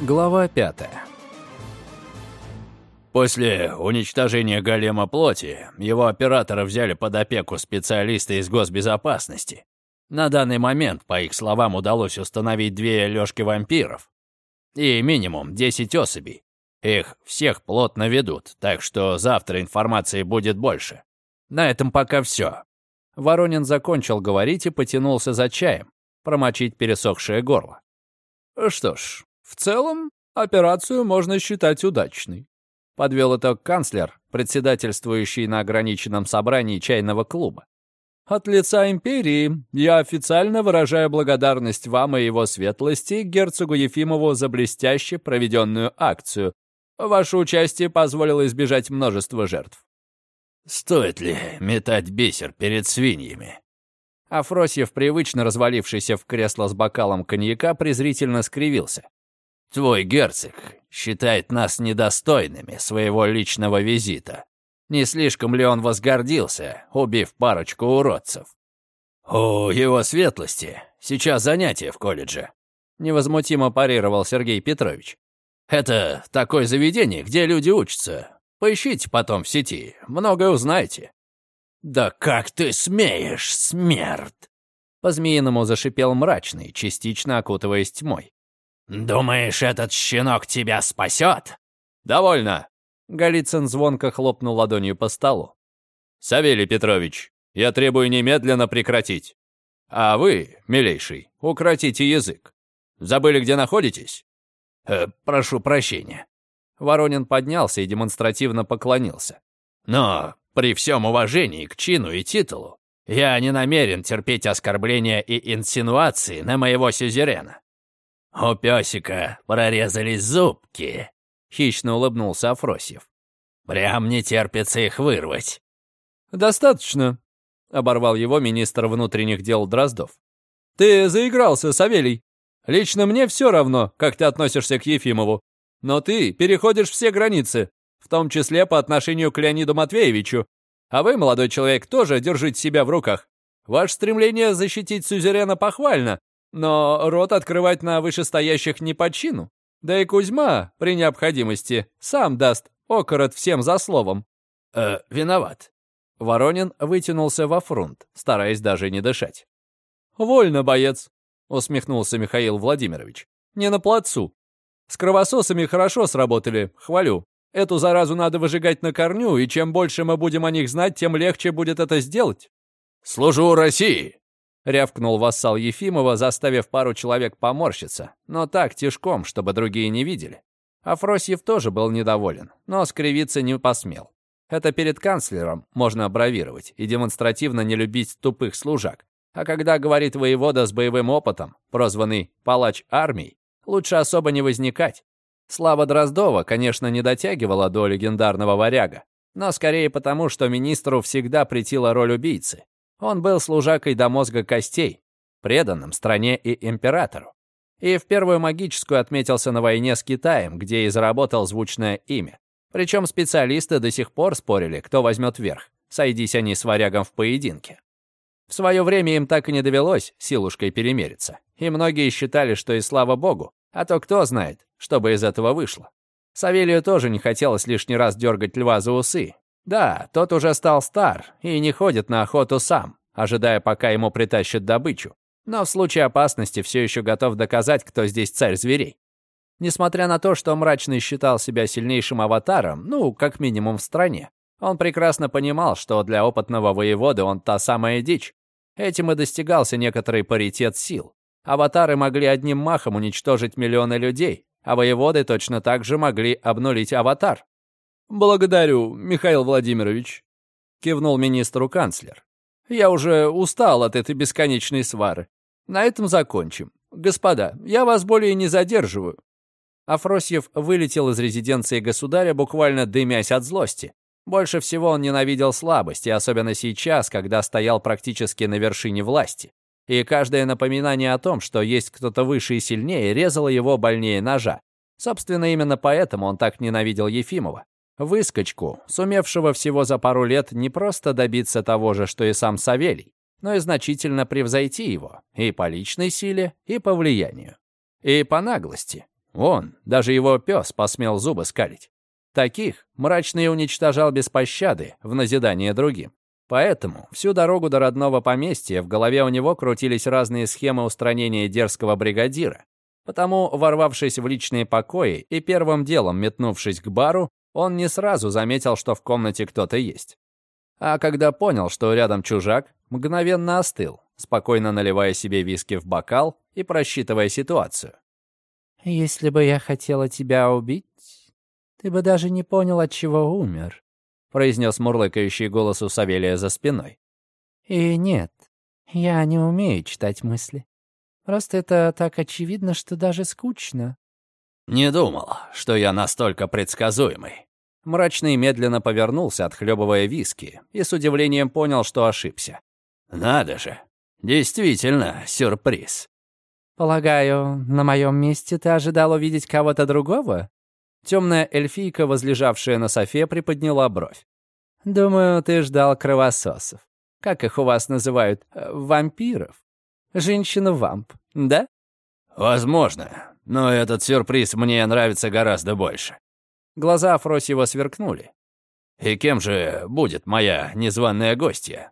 Глава пятая. После уничтожения голема плоти его оператора взяли под опеку специалисты из госбезопасности. На данный момент, по их словам, удалось установить две лёжки вампиров и минимум 10 особей. Их всех плотно ведут, так что завтра информации будет больше. На этом пока все. Воронин закончил говорить и потянулся за чаем, промочить пересохшее горло. Что ж, в целом, операцию можно считать удачной. Подвел итог канцлер, председательствующий на ограниченном собрании чайного клуба. От лица империи я официально выражаю благодарность вам и его светлости, герцогу Ефимову, за блестяще проведенную акцию. Ваше участие позволило избежать множества жертв. Стоит ли метать бисер перед свиньями? Афросьев, привычно развалившийся в кресло с бокалом коньяка, презрительно скривился. Твой герцог считает нас недостойными своего личного визита. Не слишком ли он возгордился, убив парочку уродцев? «У его светлости сейчас занятие в колледже», — невозмутимо парировал Сергей Петрович. «Это такое заведение, где люди учатся. Поищите потом в сети, многое узнаете». «Да как ты смеешь, смерть!» По-змеиному зашипел мрачный, частично окутываясь тьмой. «Думаешь, этот щенок тебя спасет?» «Довольно!» Голицын звонко хлопнул ладонью по столу. «Савелий Петрович, я требую немедленно прекратить. А вы, милейший, укротите язык. Забыли, где находитесь?» э, «Прошу прощения». Воронин поднялся и демонстративно поклонился. «Но при всем уважении к чину и титулу, я не намерен терпеть оскорбления и инсинуации на моего сюзерена. «У песика прорезались зубки», — хищно улыбнулся Афросьев. «Прям не терпится их вырвать». «Достаточно», — оборвал его министр внутренних дел Дроздов. «Ты заигрался, Савелий. Лично мне все равно, как ты относишься к Ефимову. Но ты переходишь все границы, в том числе по отношению к Леониду Матвеевичу. А вы, молодой человек, тоже держите себя в руках. Ваше стремление защитить сюзерена похвально, но рот открывать на вышестоящих не по чину. Да и Кузьма, при необходимости, сам даст окорот всем за словом. «Э, виноват». Воронин вытянулся во фронт, стараясь даже не дышать. «Вольно, боец», — усмехнулся Михаил Владимирович. «Не на плацу. С кровососами хорошо сработали, хвалю. Эту заразу надо выжигать на корню, и чем больше мы будем о них знать, тем легче будет это сделать». «Служу России!» Рявкнул вассал Ефимова, заставив пару человек поморщиться, но так тишком, чтобы другие не видели. Афросьев тоже был недоволен, но скривиться не посмел. Это перед канцлером можно бравировать и демонстративно не любить тупых служак. А когда говорит воевода с боевым опытом, прозванный «палач армии», лучше особо не возникать. Слава Дроздова, конечно, не дотягивала до легендарного варяга, но скорее потому, что министру всегда претила роль убийцы, он был служакой до мозга костей, преданным стране и императору. И в первую магическую отметился на войне с Китаем, где и заработал звучное имя. Причем специалисты до сих пор спорили, кто возьмет верх, сойдись они с варягом в поединке. В свое время им так и не довелось силушкой перемериться. И многие считали, что и слава богу, а то кто знает, что бы из этого вышло. Савелию тоже не хотелось лишний раз дергать льва за усы, да, тот уже стал стар и не ходит на охоту сам, ожидая, пока ему притащат добычу. Но в случае опасности все еще готов доказать, кто здесь царь зверей. Несмотря на то, что Мрачный считал себя сильнейшим аватаром, ну, как минимум в стране, он прекрасно понимал, что для опытного воеводы он та самая дичь. Этим и достигался некоторый паритет сил. Аватары могли одним махом уничтожить миллионы людей, а воеводы точно так же могли обнулить аватар. «Благодарю, Михаил Владимирович», — кивнул министру канцлер. «Я уже устал от этой бесконечной свары. На этом закончим. Господа, я вас более не задерживаю». Афросьев вылетел из резиденции государя, буквально дымясь от злости. Больше всего он ненавидел слабости, особенно сейчас, когда стоял практически на вершине власти. И каждое напоминание о том, что есть кто-то выше и сильнее, резало его больнее ножа. Собственно, именно поэтому он так ненавидел Ефимова. Выскочку, сумевшего всего за пару лет не просто добиться того же, что и сам Савелий, но и значительно превзойти его и по личной силе, и по влиянию, и по наглости. Он, даже его пес, посмел зубы скалить. Таких мрачный уничтожал без пощады в назидание другим. Поэтому всю дорогу до родного поместья в голове у него крутились разные схемы устранения дерзкого бригадира. Потому, ворвавшись в личные покои и первым делом метнувшись к бару, он не сразу заметил, что в комнате кто-то есть. А когда понял, что рядом чужак, мгновенно остыл, спокойно наливая себе виски в бокал и просчитывая ситуацию. «Если бы я хотела тебя убить, ты бы даже не понял, от чего умер», произнес мурлыкающий голос у Савелия за спиной. «И нет, я не умею читать мысли. Просто это так очевидно, что даже скучно». «Не думал, что я настолько предсказуемый». Мрачный медленно повернулся, отхлебывая виски, и с удивлением понял, что ошибся. «Надо же, действительно сюрприз». «Полагаю, на моем месте ты ожидал увидеть кого-то другого?» Темная эльфийка, возлежавшая на софе, приподняла бровь. «Думаю, ты ждал кровососов. Как их у вас называют? Э, вампиров? Женщину-вамп, да?» «Возможно, но этот сюрприз мне нравится гораздо больше». Глаза Афросьева сверкнули. «И кем же будет моя незваная гостья?»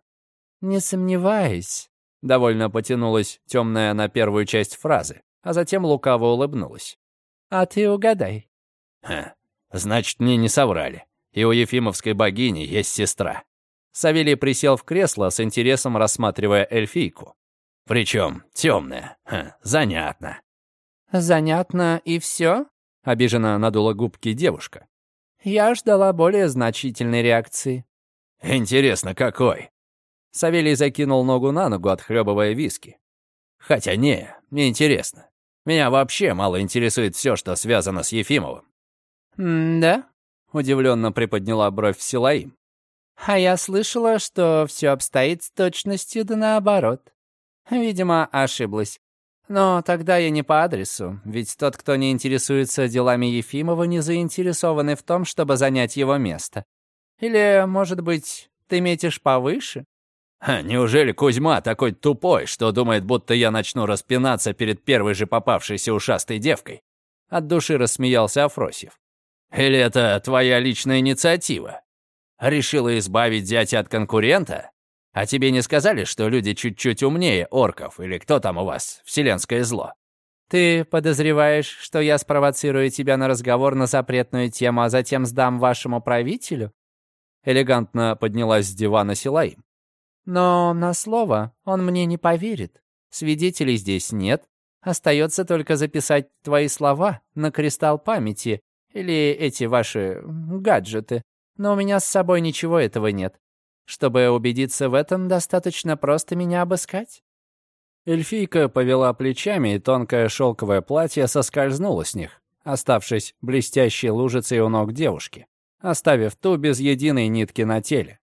«Не сомневаюсь», — довольно потянулась темная на первую часть фразы, а затем лукаво улыбнулась. «А ты угадай». «Ха, значит, мне не соврали. И у Ефимовской богини есть сестра». Савелий присел в кресло с интересом рассматривая эльфийку. Причем темная. Ха, занятно. «Занятно и все?» — обиженно надула губки девушка. «Я ждала более значительной реакции». «Интересно, какой?» Савелий закинул ногу на ногу, отхлебывая виски. «Хотя не, не интересно. Меня вообще мало интересует все, что связано с Ефимовым». «Да?» — удивленно приподняла бровь Силаим. «А я слышала, что все обстоит с точностью да наоборот. Видимо, ошиблась. Но тогда я не по адресу, ведь тот, кто не интересуется делами Ефимова, не заинтересованы в том, чтобы занять его место. Или, может быть, ты метишь повыше? Неужели Кузьма такой тупой, что думает, будто я начну распинаться перед первой же попавшейся ушастой девкой? От души рассмеялся Афросьев. Или это твоя личная инициатива? Решила избавить зятя от конкурента? А тебе не сказали, что люди чуть-чуть умнее орков, или кто там у вас, вселенское зло? Ты подозреваешь, что я спровоцирую тебя на разговор на запретную тему, а затем сдам вашему правителю? Элегантно поднялась с дивана Силаим. Но на слово он мне не поверит. Свидетелей здесь нет. Остается только записать твои слова на кристалл памяти или эти ваши гаджеты. Но у меня с собой ничего этого нет. Чтобы убедиться в этом, достаточно просто меня обыскать». Эльфийка повела плечами, и тонкое шелковое платье соскользнуло с них, оставшись блестящей лужицей у ног девушки, оставив ту без единой нитки на теле.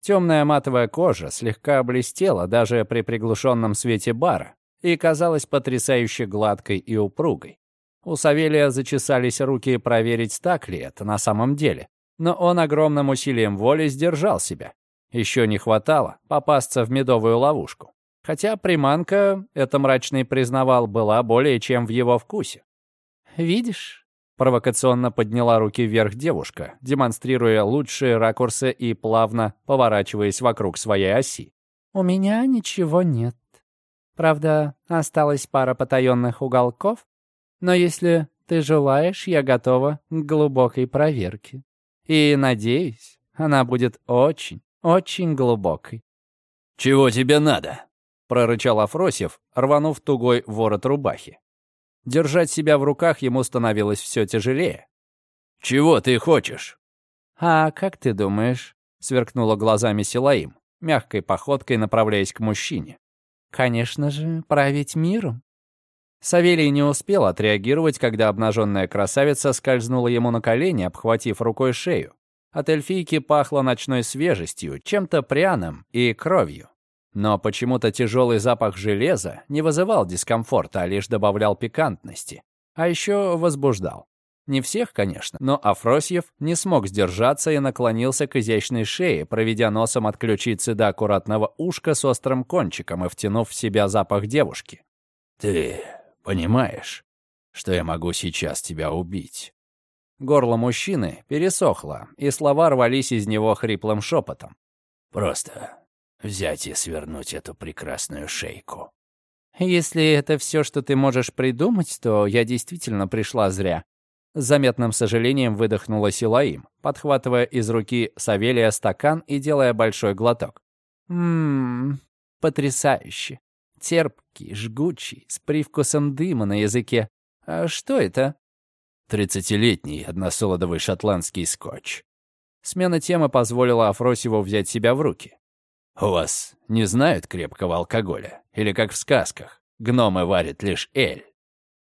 Темная матовая кожа слегка блестела даже при приглушенном свете бара и казалась потрясающе гладкой и упругой. У Савелия зачесались руки проверить, так ли это на самом деле, но он огромным усилием воли сдержал себя, еще не хватало попасться в медовую ловушку. Хотя приманка, это мрачный признавал, была более чем в его вкусе. «Видишь?» — провокационно подняла руки вверх девушка, демонстрируя лучшие ракурсы и плавно поворачиваясь вокруг своей оси. «У меня ничего нет. Правда, осталась пара потаенных уголков, но если ты желаешь, я готова к глубокой проверке. И, надеюсь, она будет очень, очень глубокой. «Чего тебе надо?» — прорычал Афросьев, рванув тугой ворот рубахи. Держать себя в руках ему становилось все тяжелее. «Чего ты хочешь?» «А как ты думаешь?» — сверкнула глазами Силаим, мягкой походкой направляясь к мужчине. «Конечно же, править миром». Савелий не успел отреагировать, когда обнаженная красавица скользнула ему на колени, обхватив рукой шею. От эльфийки пахло ночной свежестью, чем-то пряным и кровью. Но почему-то тяжелый запах железа не вызывал дискомфорта, а лишь добавлял пикантности. А еще возбуждал. Не всех, конечно, но Афросьев не смог сдержаться и наклонился к изящной шее, проведя носом от ключицы до аккуратного ушка с острым кончиком и втянув в себя запах девушки. «Ты понимаешь?» что я могу сейчас тебя убить». Горло мужчины пересохло, и слова рвались из него хриплым шепотом. «Просто взять и свернуть эту прекрасную шейку». «Если это все, что ты можешь придумать, то я действительно пришла зря». С заметным сожалением выдохнула Силаим, подхватывая из руки Савелия стакан и делая большой глоток. «Ммм, потрясающе. Терпкий, жгучий, с привкусом дыма на языке. А что это?» «Тридцатилетний односолодовый шотландский скотч». Смена темы позволила Афросьеву взять себя в руки. «У вас не знают крепкого алкоголя? Или как в сказках? Гномы варят лишь эль».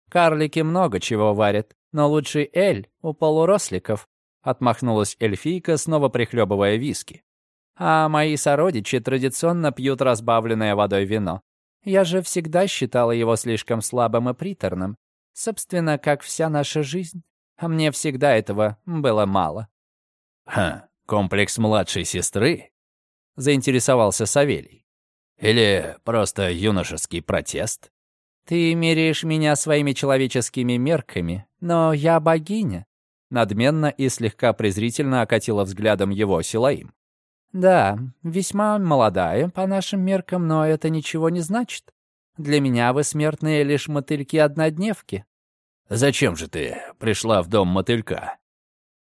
«Карлики много чего варят, но лучший эль у полуросликов», отмахнулась эльфийка, снова прихлебывая виски. «А мои сородичи традиционно пьют разбавленное водой вино. Я же всегда считала его слишком слабым и приторным. Собственно, как вся наша жизнь. А мне всегда этого было мало». «Ха, комплекс младшей сестры?» — заинтересовался Савелий. «Или просто юношеский протест?» «Ты меряешь меня своими человеческими мерками, но я богиня», надменно и слегка презрительно окатила взглядом его Силаим. «Да, весьма молодая по нашим меркам, но это ничего не значит. Для меня вы смертные лишь мотыльки-однодневки». «Зачем же ты пришла в дом мотылька?»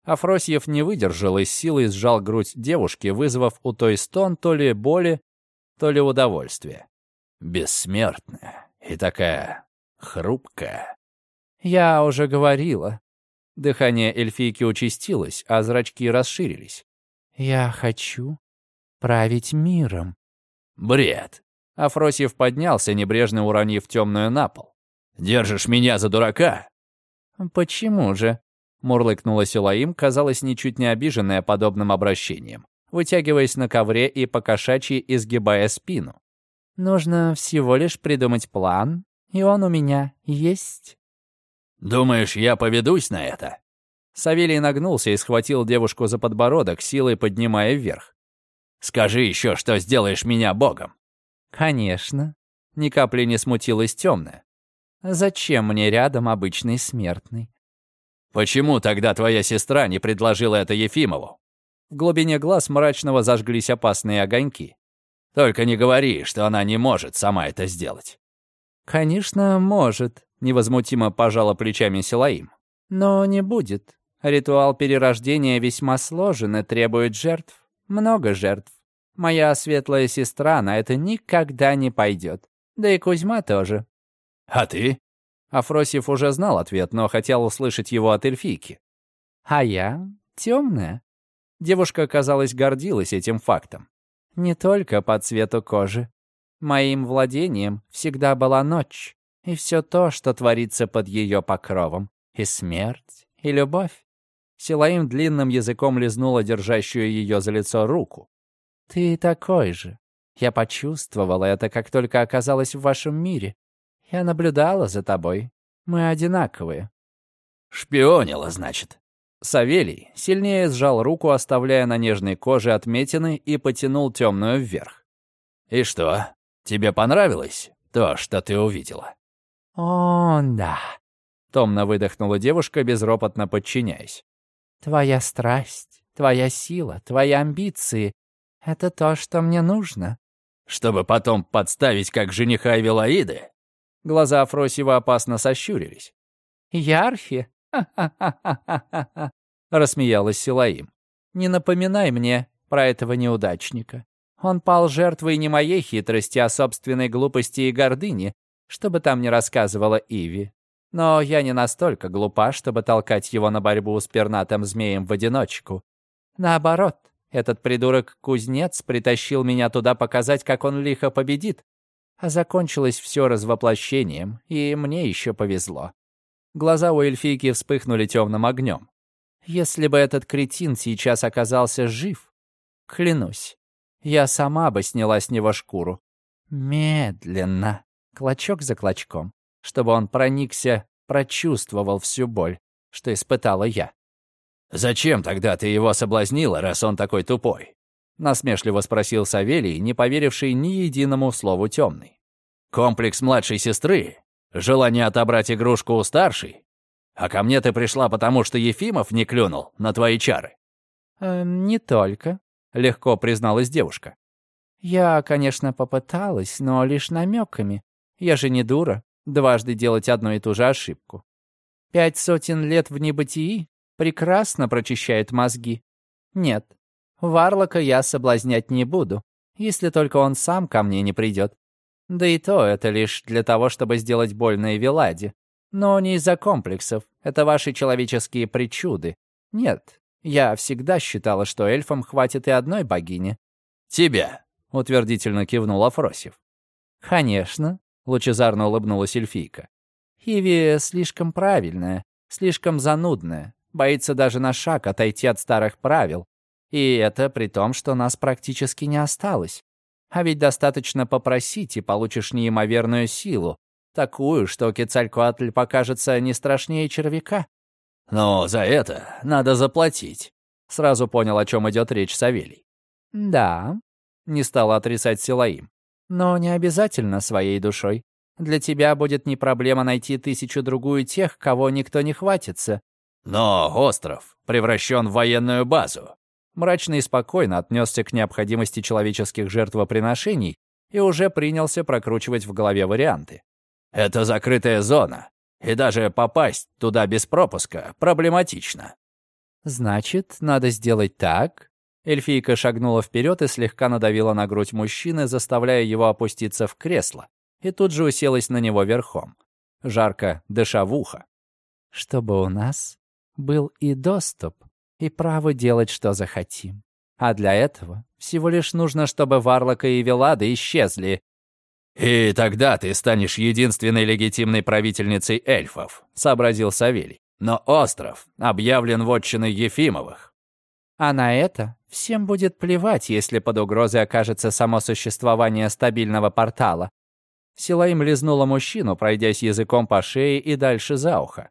Афросьев не выдержал и с силой сжал грудь девушки, вызвав у той стон то ли боли, то ли удовольствия. Бессмертная и такая хрупкая. Я уже говорила. Дыхание эльфийки участилось, а зрачки расширились. Я хочу править миром. Бред. Афросьев поднялся, небрежно уронив темную на пол. «Держишь меня за дурака?» «Почему же?» Мурлыкнула Силаим, казалось, ничуть не обиженная подобным обращением, вытягиваясь на ковре и покошачьи изгибая спину. «Нужно всего лишь придумать план, и он у меня есть». «Думаешь, я поведусь на это?» Савелий нагнулся и схватил девушку за подбородок, силой поднимая вверх. «Скажи еще, что сделаешь меня богом». «Конечно». Ни капли не смутилась темная. «Зачем мне рядом обычный смертный? «Почему тогда твоя сестра не предложила это Ефимову?» В глубине глаз мрачного зажглись опасные огоньки. «Только не говори, что она не может сама это сделать». «Конечно, может», — невозмутимо пожала плечами Силаим. «Но не будет. Ритуал перерождения весьма сложен и требует жертв. Много жертв. Моя светлая сестра на это никогда не пойдет. Да и Кузьма тоже». «А ты?» Афросьев уже знал ответ, но хотел услышать его от эльфийки. «А я темная». Девушка, казалось, гордилась этим фактом. «Не только по цвету кожи. Моим владением всегда была ночь, и все то, что творится под ее покровом. И смерть, и любовь». Силаим длинным языком лизнула держащую ее за лицо руку. «Ты такой же. Я почувствовала это, как только оказалась в вашем мире. Я наблюдала за тобой. Мы одинаковые». «Шпионила, значит?» Савелий сильнее сжал руку, оставляя на нежной коже отметины, и потянул темную вверх. «И что, тебе понравилось то, что ты увидела?» «О, да», — томно выдохнула девушка, безропотно подчиняясь. «Твоя страсть, твоя сила, твои амбиции — это то, что мне нужно». «Чтобы потом подставить как жениха Эвелаиды?» Глаза Афросьева опасно сощурились. «Ярхи? Ха-ха-ха-ха-ха-ха!» рассмеялась Силаим. «Не напоминай мне про этого неудачника. Он пал жертвой не моей хитрости, а собственной глупости и гордыни, чтобы там не рассказывала Иви. Но я не настолько глупа, чтобы толкать его на борьбу с пернатым змеем в одиночку. Наоборот, этот придурок-кузнец притащил меня туда показать, как он лихо победит, а закончилось все развоплощением, и мне еще повезло. Глаза у эльфийки вспыхнули темным огнем. Если бы этот кретин сейчас оказался жив, клянусь, я сама бы сняла с него шкуру. Медленно, клочок за клочком, чтобы он проникся, прочувствовал всю боль, что испытала я. «Зачем тогда ты его соблазнила, раз он такой тупой?» Насмешливо спросил Савелий, не поверивший ни единому слову темный. «Комплекс младшей сестры? Желание отобрать игрушку у старшей? А ко мне ты пришла, потому что Ефимов не клюнул на твои чары?» э, «Не только», — легко призналась девушка. «Я, конечно, попыталась, но лишь намеками. Я же не дура, дважды делать одну и ту же ошибку. Пять сотен лет в небытии прекрасно прочищает мозги. Нет, Варлока я соблазнять не буду, если только он сам ко мне не придет. Да и то это лишь для того, чтобы сделать больно Эвеладе. Но не из-за комплексов, это ваши человеческие причуды. Нет, я всегда считала, что эльфам хватит и одной богини. «Тебя», — утвердительно кивнул Афросев. «Конечно», — лучезарно улыбнулась эльфийка. «Иви слишком правильная, слишком занудная, боится даже на шаг отойти от старых правил. И это при том, что нас практически не осталось. А ведь достаточно попросить, и получишь неимоверную силу. Такую, что Кецалькоатль покажется не страшнее червяка. Но за это надо заплатить. Сразу понял, о чем идет речь Савелий. Да, не стала отрицать Силаим. Но не обязательно своей душой. Для тебя будет не проблема найти тысячу-другую тех, кого никто не хватится. Но остров превращен в военную базу мрачно и спокойно отнесся к необходимости человеческих жертвоприношений и уже принялся прокручивать в голове варианты. «Это закрытая зона, и даже попасть туда без пропуска проблематично». «Значит, надо сделать так?» Эльфийка шагнула вперед и слегка надавила на грудь мужчины, заставляя его опуститься в кресло, и тут же уселась на него верхом, жарко дыша в ухо. «Чтобы у нас был и доступ и право делать, что захотим. А для этого всего лишь нужно, чтобы Варлока и Велада исчезли. «И тогда ты станешь единственной легитимной правительницей эльфов», — сообразил Савелий. «Но остров объявлен вотчиной Ефимовых». А на это всем будет плевать, если под угрозой окажется само существование стабильного портала. Силаим лизнула мужчину, пройдясь языком по шее и дальше за ухо.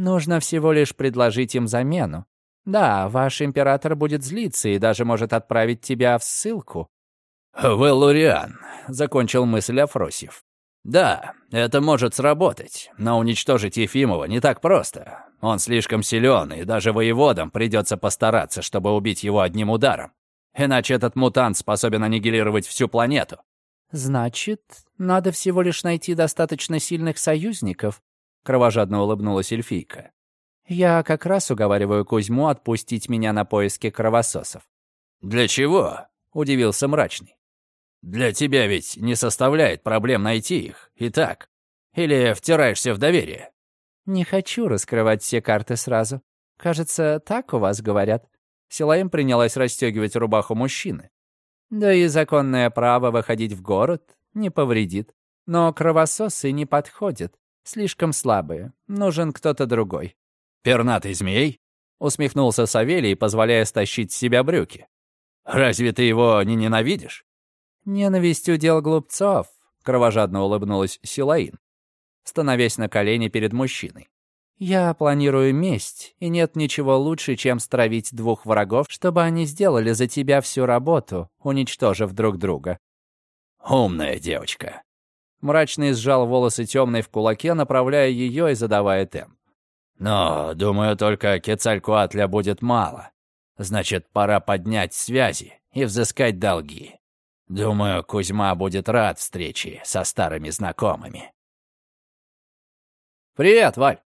Нужно всего лишь предложить им замену, да, ваш император будет злиться и даже может отправить тебя в ссылку». «Веллуриан», — закончил мысль Афросьев. «Да, это может сработать, но уничтожить Ефимова не так просто. Он слишком силен, и даже воеводам придется постараться, чтобы убить его одним ударом. Иначе этот мутант способен аннигилировать всю планету». «Значит, надо всего лишь найти достаточно сильных союзников», — кровожадно улыбнулась эльфийка. Я как раз уговариваю Кузьму отпустить меня на поиски кровососов. «Для чего?» — удивился мрачный. «Для тебя ведь не составляет проблем найти их, и так. Или втираешься в доверие?» «Не хочу раскрывать все карты сразу. Кажется, так у вас говорят». Силаем принялась расстегивать рубаху мужчины. «Да и законное право выходить в город не повредит. Но кровососы не подходят. Слишком слабые. Нужен кто-то другой. «Пернатый змей?» — усмехнулся Савелий, позволяя стащить с себя брюки. «Разве ты его не ненавидишь?» «Ненависть удел глупцов», — кровожадно улыбнулась Силаин, становясь на колени перед мужчиной. «Я планирую месть, и нет ничего лучше, чем стравить двух врагов, чтобы они сделали за тебя всю работу, уничтожив друг друга». «Умная девочка». Мрачный сжал волосы темной в кулаке, направляя ее и задавая темп. Но, думаю, только Кецалькуатля будет мало. Значит, пора поднять связи и взыскать долги. Думаю, Кузьма будет рад встрече со старыми знакомыми. «Привет, Валь!»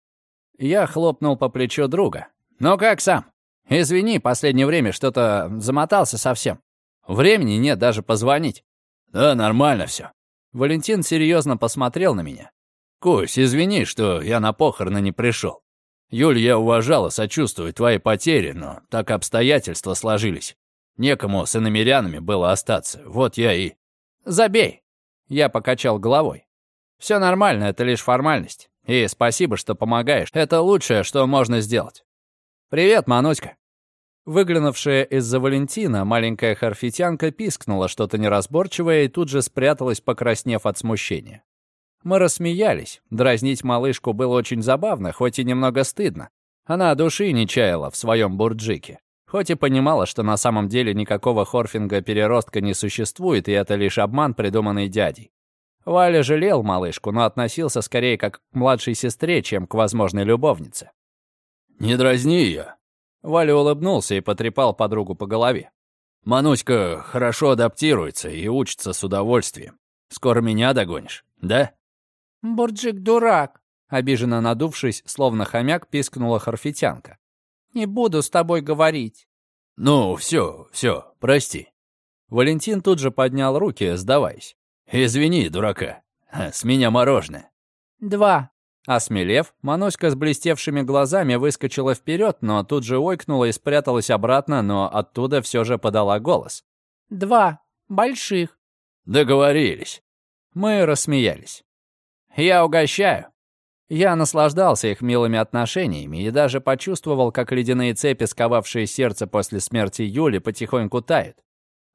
Я хлопнул по плечу друга. «Ну как сам? Извини, последнее время что-то замотался совсем. Времени нет даже позвонить». «Да, нормально все. Валентин серьезно посмотрел на меня. «Кусь, извини, что я на похороны не пришел. Юль, я уважал и сочувствую твоей потере, но так обстоятельства сложились. Некому с иномерянами было остаться. Вот я и... Забей. Я покачал головой. Все нормально, это лишь формальность. И спасибо, что помогаешь. Это лучшее, что можно сделать. Привет, Мануська. Выглянувшая из-за Валентина, маленькая харфитянка пискнула что-то неразборчивое и тут же спряталась, покраснев от смущения. Мы рассмеялись. Дразнить малышку было очень забавно, хоть и немного стыдно. Она души не чаяла в своем бурджике. Хоть и понимала, что на самом деле никакого хорфинга-переростка не существует, и это лишь обман, придуманный дядей. Валя жалел малышку, но относился скорее как к младшей сестре, чем к возможной любовнице. «Не дразни ее!» Валя улыбнулся и потрепал подругу по голове. «Мануська хорошо адаптируется и учится с удовольствием. Скоро меня догонишь, да?» «Бурджик дурак», — обиженно надувшись, словно хомяк, пискнула Харфитянка. «Не буду с тобой говорить». «Ну, все, все, прости». Валентин тут же поднял руки, сдаваясь. «Извини, дурака, с меня мороженое». «Два». Осмелев, Мануська с блестевшими глазами выскочила вперед, но тут же ойкнула и спряталась обратно, но оттуда все же подала голос. «Два. Больших». «Договорились». Мы рассмеялись. «Я угощаю». Я наслаждался их милыми отношениями и даже почувствовал, как ледяные цепи, сковавшие сердце после смерти Юли, потихоньку тают.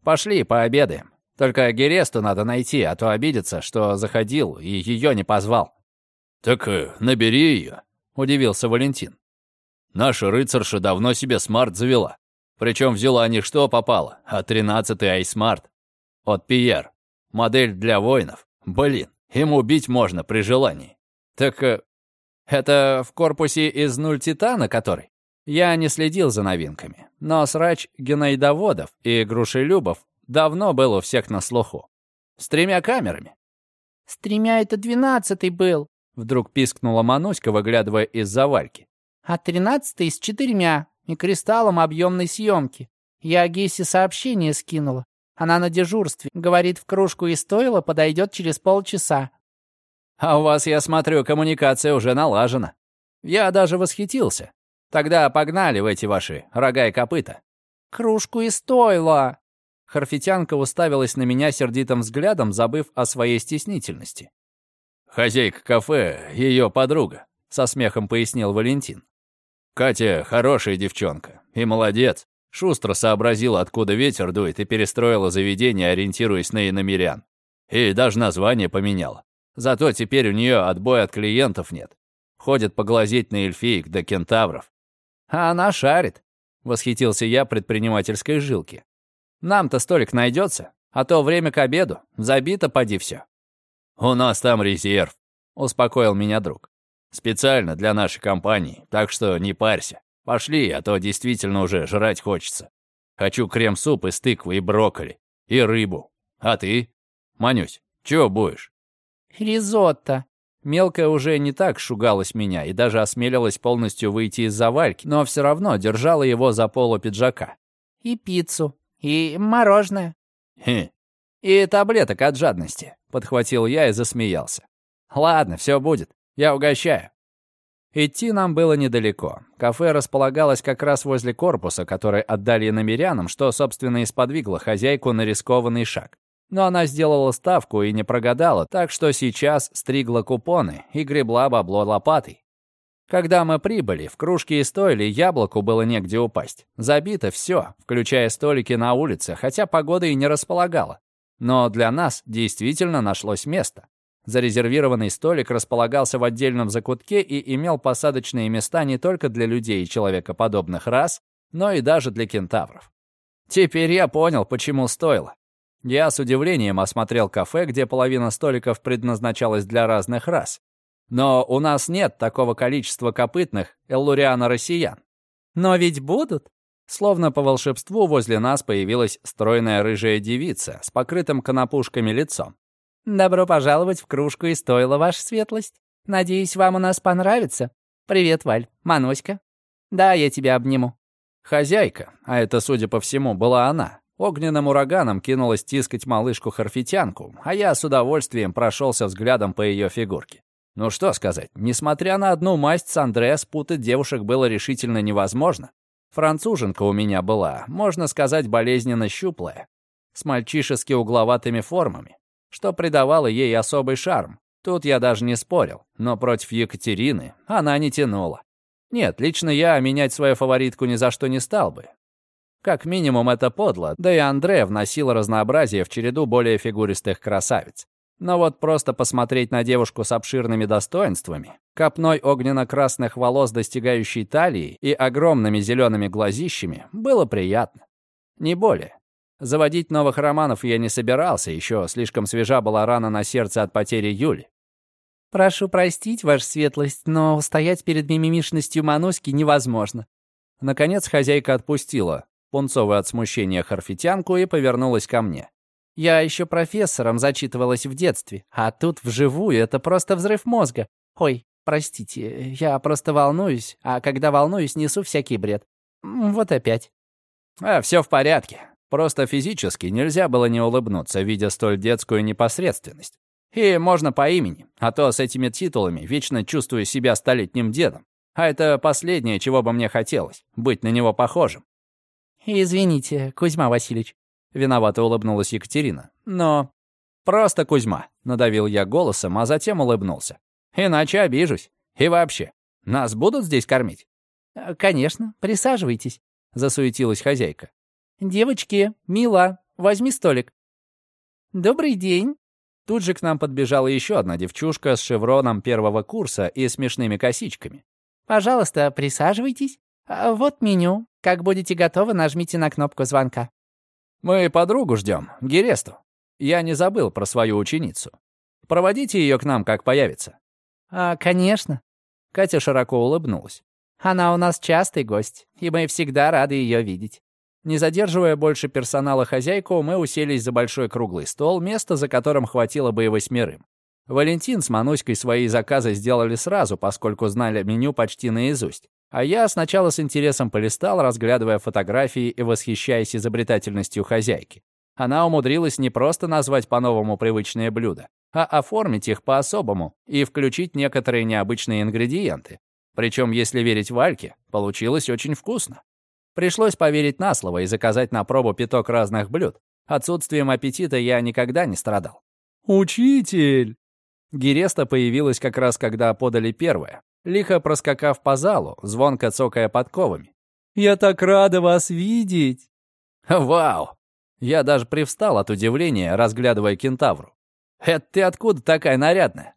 «Пошли, пообедаем. Только Гересту надо найти, а то обидится, что заходил и ее не позвал». «Так э, набери ее», — удивился Валентин. «Наша рыцарша давно себе смарт завела. Причем взяла не что попало, а тринадцатый айсмарт. От Pear. Модель для воинов. Блин, им убить можно при желании». «Так э, это в корпусе из нуль титана, который?» Я не следил за новинками, но срач геноидоводов и грушелюбов давно был у всех на слуху. С тремя камерами. «С тремя это двенадцатый был», — вдруг пискнула Мануська, выглядывая из-за Вальки. «А тринадцатый с четырьмя и кристаллом объемной съемки. Я Гессе сообщение скинула. Она на дежурстве. Говорит, в кружку и стоило, подойдет через полчаса. А у вас, я смотрю, коммуникация уже налажена. Я даже восхитился. Тогда погнали в эти ваши рога и копыта. Кружку и стоило. Харфитянка уставилась на меня сердитым взглядом, забыв о своей стеснительности. «Хозяйка кафе, ее подруга», — со смехом пояснил Валентин. «Катя хорошая девчонка и молодец. Шустро сообразила, откуда ветер дует, и перестроила заведение, ориентируясь на иномерян. И даже название поменяла. Зато теперь у нее отбоя от клиентов нет. Ходит поглазеть на эльфиек да кентавров. А она шарит, восхитился я предпринимательской жилки. Нам-то столик найдется, а то время к обеду, забито поди все. У нас там резерв, успокоил меня друг. Специально для нашей компании, так что не парься. Пошли, а то действительно уже жрать хочется. Хочу крем-суп из тыквы и брокколи, и рыбу. А ты? Манюсь, чего будешь? Ризотто. Мелкая уже не так шугалась меня и даже осмелилась полностью выйти из завальки, но все равно держала его за полу пиджака. И пиццу, и мороженое. Хе. И таблеток от жадности, подхватил я и засмеялся. Ладно, все будет, я угощаю. Идти нам было недалеко. Кафе располагалось как раз возле корпуса, который отдали намерянам, что, собственно, и сподвигло хозяйку на рискованный шаг. Но она сделала ставку и не прогадала, так что сейчас стригла купоны и гребла бабло лопатой. Когда мы прибыли, в кружке и стойле яблоку было негде упасть. Забито все, включая столики на улице, хотя погода и не располагала. Но для нас действительно нашлось место. Зарезервированный столик располагался в отдельном закутке и имел посадочные места не только для людей и человекоподобных рас, но и даже для кентавров. Теперь я понял, почему стоило. Я с удивлением осмотрел кафе, где половина столиков предназначалась для разных рас. Но у нас нет такого количества копытных эллуриано-россиян. Но ведь будут. Словно по волшебству возле нас появилась стройная рыжая девица с покрытым конопушками лицом. «Добро пожаловать в кружку и стоило, ваша светлость. Надеюсь, вам у нас понравится. Привет, Валь. Маноська. Да, я тебя обниму». Хозяйка, а это, судя по всему, была она, Огненным ураганом кинулась тискать малышку-харфитянку, а я с удовольствием прошелся взглядом по ее фигурке. Ну что сказать, несмотря на одну масть с Андре, спутать девушек было решительно невозможно. Француженка у меня была, можно сказать, болезненно щуплая, с мальчишески угловатыми формами, что придавало ей особый шарм. Тут я даже не спорил, но против Екатерины она не тянула. Нет, лично я менять свою фаворитку ни за что не стал бы. Как минимум это подло, да и Андре вносил разнообразие в череду более фигуристых красавиц. Но вот просто посмотреть на девушку с обширными достоинствами, копной огненно-красных волос, достигающей талии и огромными зелеными глазищами, было приятно. Не более. Заводить новых романов я не собирался, еще слишком свежа была рана на сердце от потери Юли. «Прошу простить, ваша светлость, но стоять перед мимимишностью Мануськи невозможно». Наконец хозяйка отпустила пунцовую от смущения харфитянку и повернулась ко мне. «Я еще профессором зачитывалась в детстве, а тут вживую это просто взрыв мозга. Ой, простите, я просто волнуюсь, а когда волнуюсь, несу всякий бред. Вот опять». «А, все в порядке. Просто физически нельзя было не улыбнуться, видя столь детскую непосредственность. И можно по имени, а то с этими титулами вечно чувствую себя столетним дедом. А это последнее, чего бы мне хотелось — быть на него похожим. «Извините, Кузьма Васильевич», — виновато улыбнулась Екатерина. «Но...» «Просто Кузьма», — надавил я голосом, а затем улыбнулся. «Иначе обижусь. И вообще, нас будут здесь кормить?» «Конечно, присаживайтесь», — засуетилась хозяйка. «Девочки, Мила, возьми столик». «Добрый день». Тут же к нам подбежала еще одна девчушка с шевроном первого курса и смешными косичками. «Пожалуйста, присаживайтесь. А вот меню. Как будете готовы, нажмите на кнопку звонка». «Мы подругу ждем, Гересту. Я не забыл про свою ученицу. Проводите ее к нам, как появится». «А, конечно». Катя широко улыбнулась. «Она у нас частый гость, и мы всегда рады ее видеть». Не задерживая больше персонала хозяйку, мы уселись за большой круглый стол, место за которым хватило бы и восьмерым. Валентин с Мануськой свои заказы сделали сразу, поскольку знали меню почти наизусть. А я сначала с интересом полистал, разглядывая фотографии и восхищаясь изобретательностью хозяйки. Она умудрилась не просто назвать по-новому привычные блюда, а оформить их по-особому и включить некоторые необычные ингредиенты. Причем, если верить Вальке, получилось очень вкусно. Пришлось поверить на слово и заказать на пробу пяток разных блюд. Отсутствием аппетита я никогда не страдал. «Учитель!» Гереста появилась как раз, когда подали первое, лихо проскакав по залу, звонко цокая подковами. «Я так рада вас видеть!» «Вау!» Я даже привстал от удивления, разглядывая кентавру. «Это ты откуда такая нарядная?»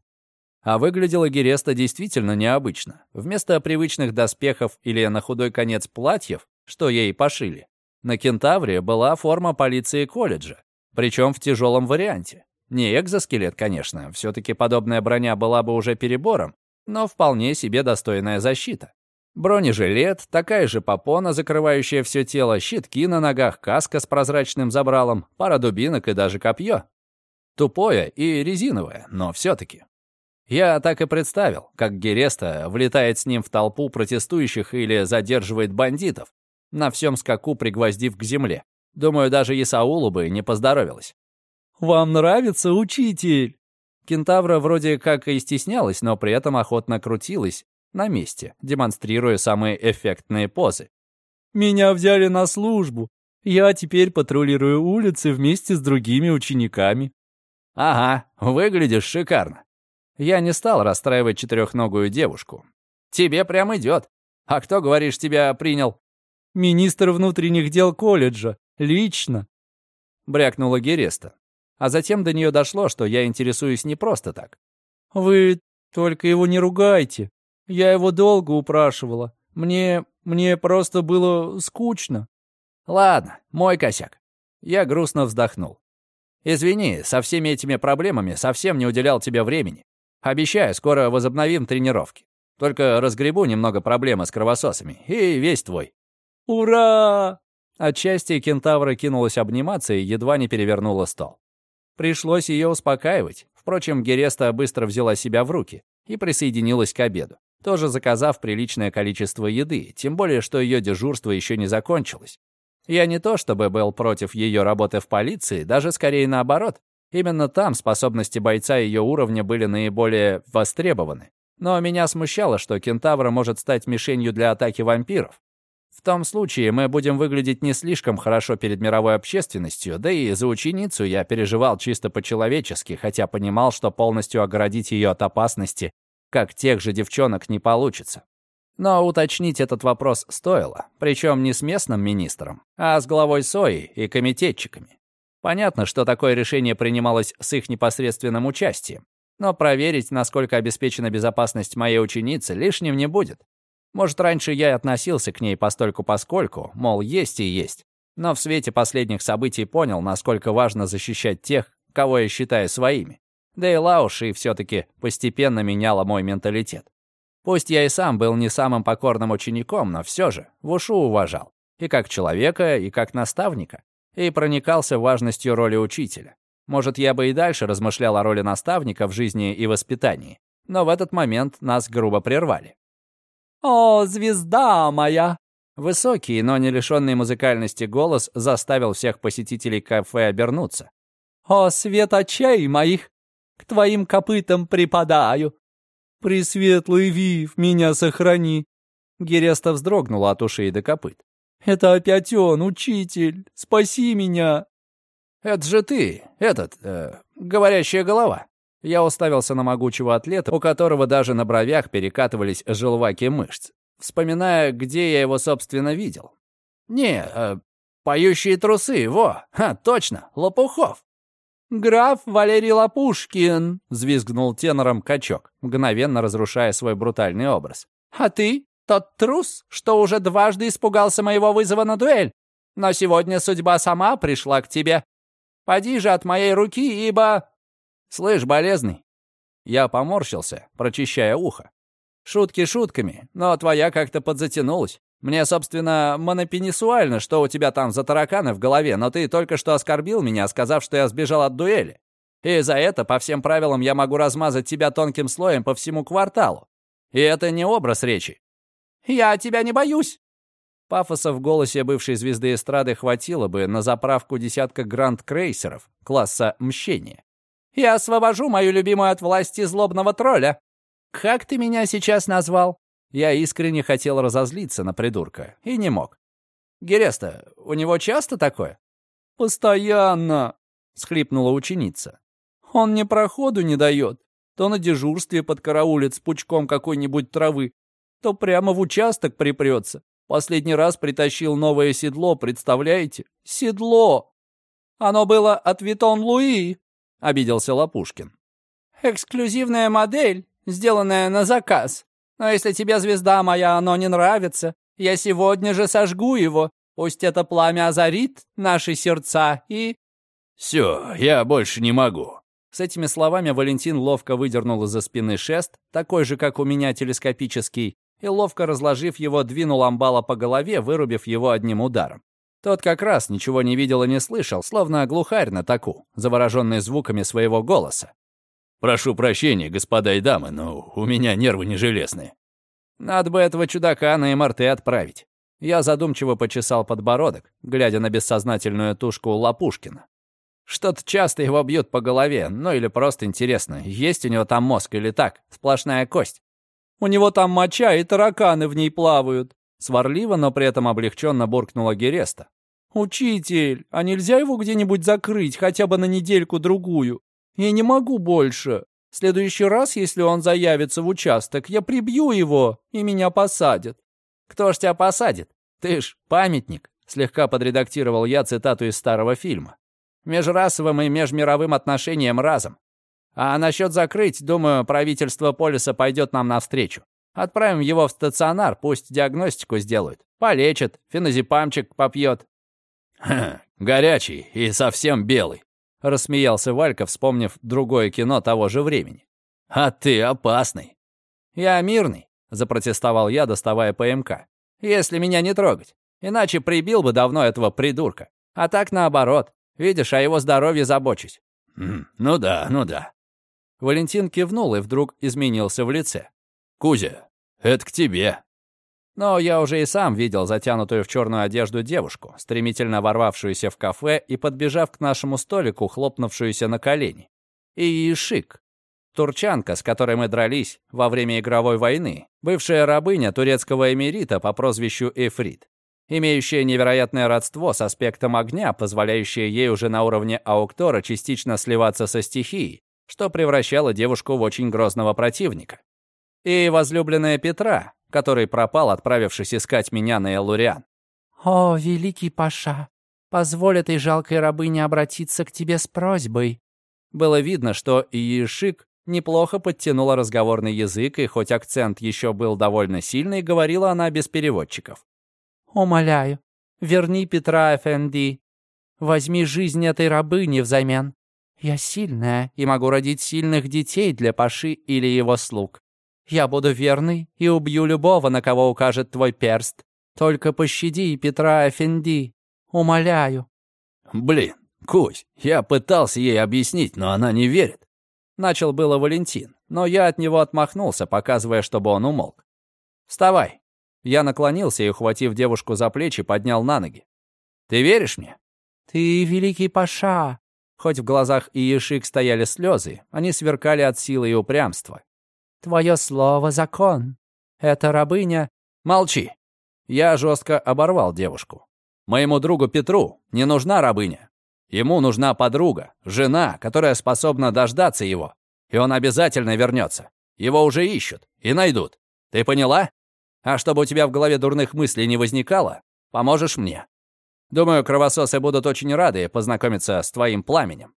А выглядела Гереста действительно необычно. Вместо привычных доспехов или на худой конец платьев что ей пошили. На кентавре была форма полиции колледжа, причем в тяжелом варианте. Не экзоскелет, конечно, все-таки подобная броня была бы уже перебором, но вполне себе достойная защита. Бронежилет, такая же попона, закрывающая все тело, щитки на ногах, каска с прозрачным забралом, пара дубинок и даже копье. Тупое и резиновое, но все-таки. Я так и представил, как Гереста влетает с ним в толпу протестующих или задерживает бандитов, на всем скаку пригвоздив к земле. Думаю, даже Исаулу бы не поздоровилось. «Вам нравится, учитель?» Кентавра вроде как и стеснялась, но при этом охотно крутилась на месте, демонстрируя самые эффектные позы. «Меня взяли на службу. Я теперь патрулирую улицы вместе с другими учениками». «Ага, выглядишь шикарно». Я не стал расстраивать четырехногую девушку. «Тебе прям идет. А кто, говоришь, тебя принял?» Министр внутренних дел колледжа. Лично. Брякнула Гереста. А затем до нее дошло, что я интересуюсь не просто так. Вы только его не ругайте. Я его долго упрашивала. Мне... мне просто было скучно. Ладно, мой косяк. Я грустно вздохнул. Извини, со всеми этими проблемами совсем не уделял тебе времени. Обещаю, скоро возобновим тренировки. Только разгребу немного проблемы с кровососами, и весь твой. «Ура!» Отчасти кентавра кинулась обниматься и едва не перевернула стол. Пришлось ее успокаивать. Впрочем, Гереста быстро взяла себя в руки и присоединилась к обеду, тоже заказав приличное количество еды, тем более, что ее дежурство еще не закончилось. Я не то чтобы был против ее работы в полиции, даже скорее наоборот. Именно там способности бойца ее уровня были наиболее востребованы. Но меня смущало, что кентавра может стать мишенью для атаки вампиров. В том случае мы будем выглядеть не слишком хорошо перед мировой общественностью, да и за ученицу я переживал чисто по-человечески, хотя понимал, что полностью оградить ее от опасности, как тех же девчонок, не получится. Но уточнить этот вопрос стоило, причем не с местным министром, а с главой СОИ и комитетчиками. Понятно, что такое решение принималось с их непосредственным участием, но проверить, насколько обеспечена безопасность моей ученицы, лишним не будет. Может, раньше я относился к ней постольку-поскольку, мол, есть и есть. Но в свете последних событий понял, насколько важно защищать тех, кого я считаю своими. Да и Лауши все-таки постепенно меняла мой менталитет. Пусть я и сам был не самым покорным учеником, но все же в ушу уважал. И как человека, и как наставника. И проникался важностью роли учителя. Может, я бы и дальше размышлял о роли наставника в жизни и воспитании. Но в этот момент нас грубо прервали. «О, звезда моя!» Высокий, но не лишенный музыкальности голос заставил всех посетителей кафе обернуться. «О, свет очей моих! К твоим копытам припадаю! Пресветлый Вив, меня сохрани!» Гереста вздрогнула от ушей до копыт. «Это опять он, учитель! Спаси меня!» «Это же ты, этот, э, говорящая голова!» Я уставился на могучего атлета, у которого даже на бровях перекатывались желваки мышц, вспоминая, где я его, собственно, видел. «Не, э, поющие трусы, во, ха, точно, Лопухов!» «Граф Валерий Лопушкин!» — взвизгнул тенором качок, мгновенно разрушая свой брутальный образ. «А ты тот трус, что уже дважды испугался моего вызова на дуэль. Но сегодня судьба сама пришла к тебе. Поди же от моей руки, ибо...» «Слышь, болезный!» Я поморщился, прочищая ухо. «Шутки шутками, но твоя как-то подзатянулась. Мне, собственно, монопенисуально, что у тебя там за тараканы в голове, но ты только что оскорбил меня, сказав, что я сбежал от дуэли. И за это, по всем правилам, я могу размазать тебя тонким слоем по всему кварталу. И это не образ речи. «Я тебя не боюсь!» Пафоса в голосе бывшей звезды эстрады хватило бы на заправку десятка гранд-крейсеров класса «Мщение». «Я освобожу мою любимую от власти злобного тролля!» «Как ты меня сейчас назвал?» Я искренне хотел разозлиться на придурка и не мог. «Гереста, у него часто такое?» «Постоянно!» — схлипнула ученица. «Он мне проходу не дает. То на дежурстве подкараулит с пучком какой-нибудь травы, то прямо в участок припрется. Последний раз притащил новое седло, представляете? Седло! Оно было от Витон Луи!» — обиделся Лопушкин. «Эксклюзивная модель, сделанная на заказ. Но если тебе, звезда моя, оно не нравится, я сегодня же сожгу его. Пусть это пламя озарит наши сердца и...» «Все, я больше не могу». С этими словами Валентин ловко выдернул из-за спины шест, такой же, как у меня телескопический, и, ловко разложив его, двинул амбала по голове, вырубив его одним ударом. Тот как раз ничего не видел и не слышал, словно глухарь на таку, завороженный звуками своего голоса. «Прошу прощения, господа и дамы, но у меня нервы не железные». «Надо бы этого чудака на МРТ отправить». Я задумчиво почесал подбородок, глядя на бессознательную тушку Лапушкина. Что-то часто его бьют по голове, ну или просто интересно, есть у него там мозг или так, сплошная кость. У него там моча и тараканы в ней плавают. Сварливо, но при этом облегченно буркнула Гереста. «Учитель, а нельзя его где-нибудь закрыть хотя бы на недельку-другую? Я не могу больше. В следующий раз, если он заявится в участок, я прибью его, и меня посадят». «Кто ж тебя посадит? Ты ж памятник», — слегка подредактировал я цитату из старого фильма. «Межрасовым и межмировым отношениям разом. А насчет закрыть, думаю, правительство полиса пойдет нам навстречу. Отправим его в стационар, пусть диагностику сделают. Полечат, феназепамчик попьет». «Ха, горячий и совсем белый», — рассмеялся Валька, вспомнив другое кино того же времени. «А ты опасный». «Я мирный», — запротестовал я, доставая ПМК. «Если меня не трогать. Иначе прибил бы давно этого придурка. А так наоборот. Видишь, о его здоровье забочусь». «Ну да, ну да». Валентин кивнул и вдруг изменился в лице. «Кузя, это к тебе». Но я уже и сам видел затянутую в черную одежду девушку, стремительно ворвавшуюся в кафе и, подбежав к нашему столику, хлопнувшуюся на колени. И Шик, турчанка, с которой мы дрались во время игровой войны, бывшая рабыня турецкого эмирита по прозвищу Эфрит, имеющая невероятное родство с аспектом огня, позволяющее ей уже на уровне ауктора частично сливаться со стихией, что превращало девушку в очень грозного противника. И возлюбленная Петра, который пропал, отправившись искать меня на Эллуриан. «О, великий Паша, позволь этой жалкой рабыне обратиться к тебе с просьбой». Было видно, что Иешик неплохо подтянула разговорный язык, и хоть акцент еще был довольно сильный, говорила она без переводчиков. «Умоляю, Верни Петра Эфенди. Возьми жизнь этой рабыни взамен. Я сильная и могу родить сильных детей для Паши или его слуг. Я буду верный и убью любого, на кого укажет твой перст. Только пощади Петра Эфенди. Умоляю». «Блин, Кусь, я пытался ей объяснить, но она не верит». Начал было Валентин, но я от него отмахнулся, показывая, чтобы он умолк. «Вставай». Я наклонился и, ухватив девушку за плечи, поднял на ноги. «Ты веришь мне?» «Ты великий Паша!» Хоть в глазах Иешик стояли слезы, они сверкали от силы и упрямства. «Твое слово — закон. Эта рабыня...» «Молчи!» Я жестко оборвал девушку. «Моему другу Петру не нужна рабыня. Ему нужна подруга, жена, которая способна дождаться его. И он обязательно вернется. Его уже ищут и найдут. Ты поняла? А чтобы у тебя в голове дурных мыслей не возникало, поможешь мне. Думаю, кровососы будут очень рады познакомиться с твоим пламенем.